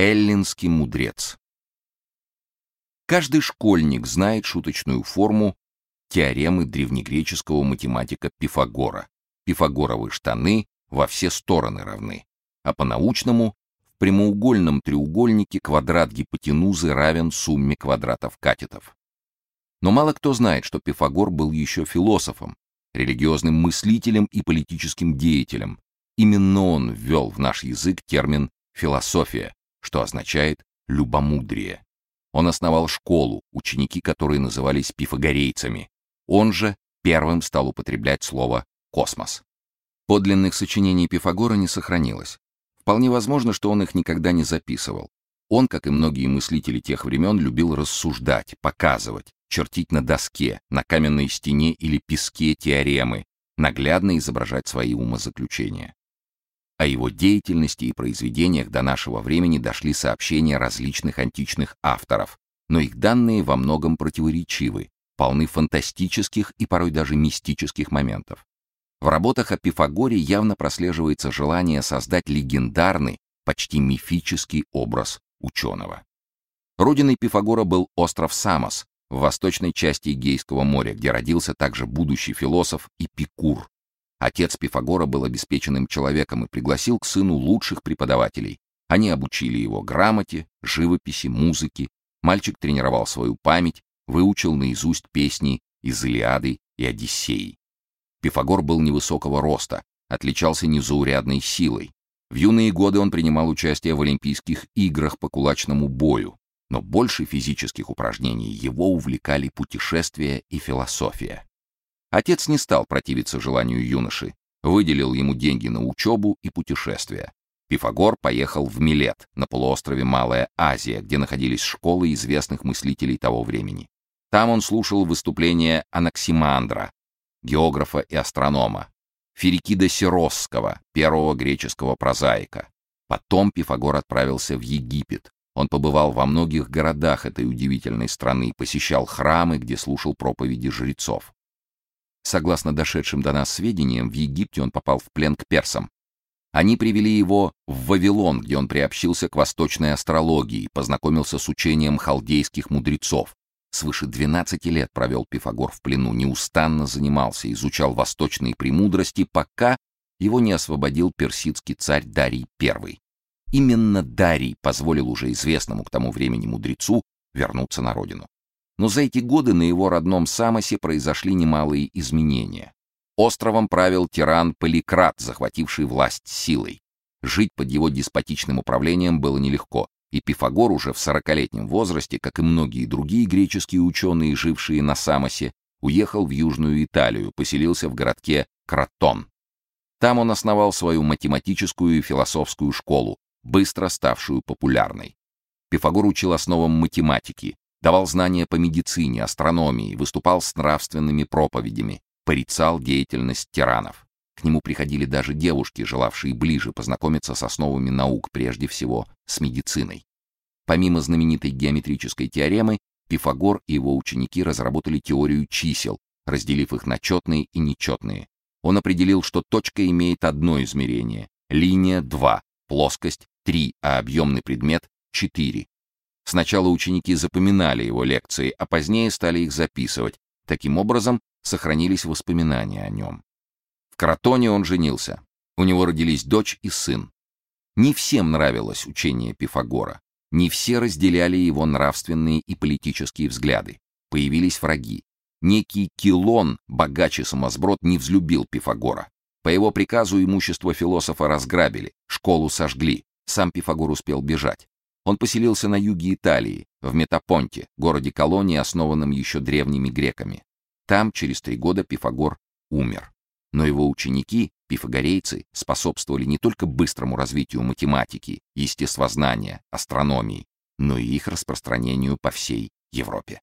Эллинский мудрец. Каждый школьник знает шуточную форму теоремы древнегреческого математика Пифагора. Пифагоровы штаны во все стороны равны, а по-научному в прямоугольном треугольнике квадрат гипотенузы равен сумме квадратов катетов. Но мало кто знает, что Пифагор был еще философом, религиозным мыслителем и политическим деятелем. Именно он ввел в наш язык термин «философия», что означает «любомудрие». Он основал школу, ученики которой назывались пифагорейцами. Он же первым стал употреблять слово «космос». Подлинных сочинений Пифагора не сохранилось. Вполне возможно, что он их никогда не записывал. Он, как и многие мыслители тех времен, любил рассуждать, показывать, чертить на доске, на каменной стене или песке теоремы, наглядно изображать свои умозаключения. О его деятельности и произведениях до нашего времени дошли сообщения различных античных авторов, но их данные во многом противоречивы, полны фантастических и порой даже мистических моментов. В работах о Пифагоре явно прослеживается желание создать легендарный, почти мифический образ ученого. Родиной Пифагора был остров Самос, в восточной части Эгейского моря, где родился также будущий философ Эпикур. Отец Пифагора был обеспеченным человеком и пригласил к сыну лучших преподавателей. Они обучили его грамоте, живописи, музыке. Мальчик тренировал свою память, выучил наизусть песни из Илиады и Одиссеи. Пифагор был невысокого роста, отличался незаурядной силой. В юные годы он принимал участие в Олимпийских играх по кулачному бою, но больше физических упражнений его увлекали путешествия и философия. Отец не стал противиться желанию юноши, выделил ему деньги на учебу и путешествия. Пифагор поехал в Милет, на полуострове Малая Азия, где находились школы известных мыслителей того времени. Там он слушал выступления Анаксимандра, географа и астронома, Ферикида Сиросского, первого греческого прозаика. Потом Пифагор отправился в Египет, он побывал во многих городах этой удивительной страны, посещал храмы, где слушал проповеди жрецов. Согласно дошедшим до нас сведениям, в Египте он попал в плен к персам. Они привели его в Вавилон, где он приобщился к восточной астрологии, познакомился с учением халдейских мудрецов. Свыше 12 лет провел Пифагор в плену, неустанно занимался, изучал восточные премудрости, пока его не освободил персидский царь Дарий I. Именно Дарий позволил уже известному к тому времени мудрецу вернуться на родину. Но за эти годы на его родном Самосе произошли немалые изменения. Островом правил тиран Поликрат, захвативший власть силой. Жить под его деспотичным управлением было нелегко, и Пифагор уже в сорокалетнем возрасте, как и многие другие греческие ученые, жившие на Самосе, уехал в Южную Италию, поселился в городке Кратон. Там он основал свою математическую и философскую школу, быстро ставшую популярной. Пифагор учил основам математики, давал знания по медицине, астрономии, выступал с нравственными проповедями, порицал деятельность тиранов. К нему приходили даже девушки, желавшие ближе познакомиться с основами наук, прежде всего с медициной. Помимо знаменитой геометрической теоремы, Пифагор и его ученики разработали теорию чисел, разделив их на четные и нечетные. Он определил, что точка имеет одно измерение, линия — два, плоскость 3, а объемный предмет 4. Сначала ученики запоминали его лекции, а позднее стали их записывать. Таким образом, сохранились воспоминания о нем. В Кротоне он женился. У него родились дочь и сын. Не всем нравилось учение Пифагора. Не все разделяли его нравственные и политические взгляды. Появились враги. Некий Килон, богач и сумасброд, не взлюбил Пифагора. По его приказу имущество философа разграбили, школу сожгли. Сам Пифагор успел бежать. Он поселился на юге Италии, в Метапонте, городе-колонии, основанном еще древними греками. Там через три года Пифагор умер. Но его ученики, пифагорейцы, способствовали не только быстрому развитию математики, естествознания, астрономии, но и их распространению по всей Европе.